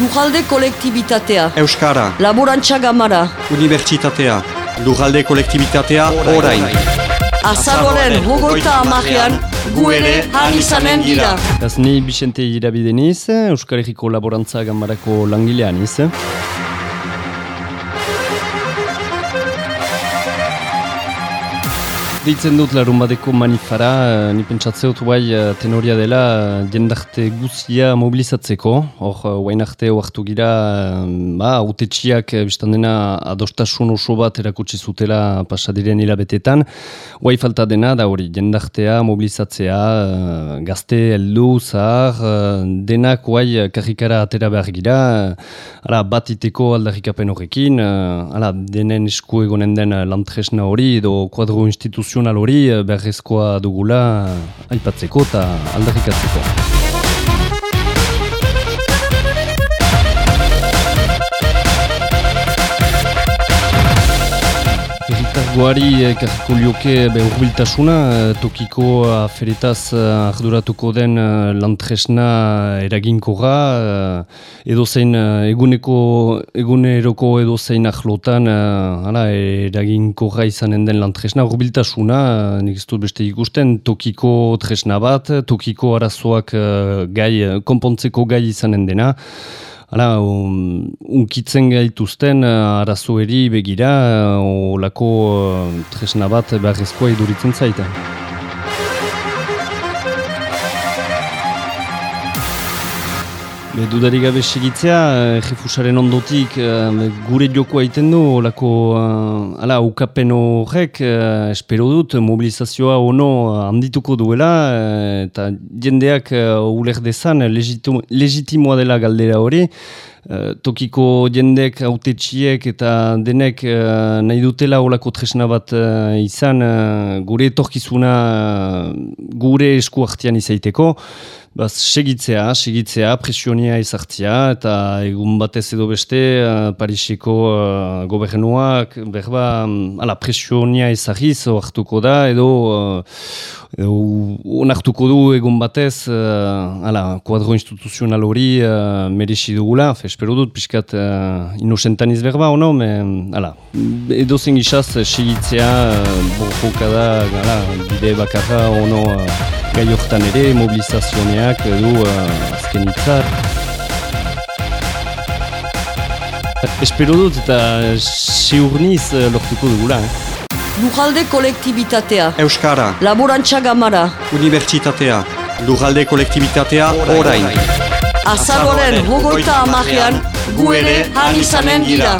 Lujalde kolektibitatea. Euskara. Laborantza gamara. Unibertsitatea. Lujalde kolektibitatea orain. Azaroren hogoita amajean, gu ere han izanen dira. Ez ni Bixente irabideniz, Euskal Herriko Laborantza Gambarako langilean iz. Deitzen dut larun badeko manifara, uh, ni pentsatze dut bai uh, tenoria dela uh, jendarte guzia mobilizatzeko. Hor, guain arte oartu gira, ba, autetxiak biztan dena adostasun oso bat erakutsi zutela pasadiren hilabetetan. Guai falta dena, da hori, jendartea mobilizatzea, gazte, heldu, zahar, denak guai karrikara atera behar gira, uh, bat iteko aldarrikapen horrekin, ala, denen esku egonen den lantresna hori, edo kuadro instituzio instituzional hori eh, berrezkoa dugula aipatzeko eta aldarrikatzeko. Goari ekarriko lioke urbiltasuna, eh, tokiko aferetaz eh, arduratuko den eh, lantresna eraginkorra, edozein eguneko, eguneroko edozein ahlotan hala, eraginkorra izanen den lantresna, urbiltasuna, nik ez dut beste ikusten, tokiko tresna bat, tokiko arazoak gai, konpontzeko gai izanen dena, Hala, um, unkitzen gaituzten uh, arazoeri begira, uh, olako uh, tresna bat beharrezkoa iduritzen zaita. Be, dudarik gabe segitzea, jefusaren ondotik gure joko aiten du, olako, uh, ala, ukapen horrek, espero dut, mobilizazioa ono handituko duela, eta jendeak uler dezan, legitimoa dela galdera hori, tokiko jendek, autetxiek eta denek uh, nahi dutela olako tresna bat izan, gure etorkizuna gure esku hartian izaiteko, Baz, segitzea, segitzea, presionia izartzea, eta egun batez edo beste, Pariseko uh, gobernuak, berba, um, ala, presionia izarriz hartuko da, edo, uh, onartuko du egun batez, uh, ala, kuadro instituzional hori uh, merexi dugula, fe, espero dut, pixkat, uh, inosentan izberba, ono, me, ala, edo zen gizaz, segitzea, uh, da, ala, bide bakarra, ono, uh, gai horretan ere, mobilizazioneak edo uh, azken itzar. Espero dut eta seurniz uh, lortuko dugula. Eh? Lujalde kolektibitatea. Euskara. Laborantza gamara. Unibertsitatea. Lujalde kolektibitatea orain. Azaroren hogoita amajean, gu ere han izanen dira.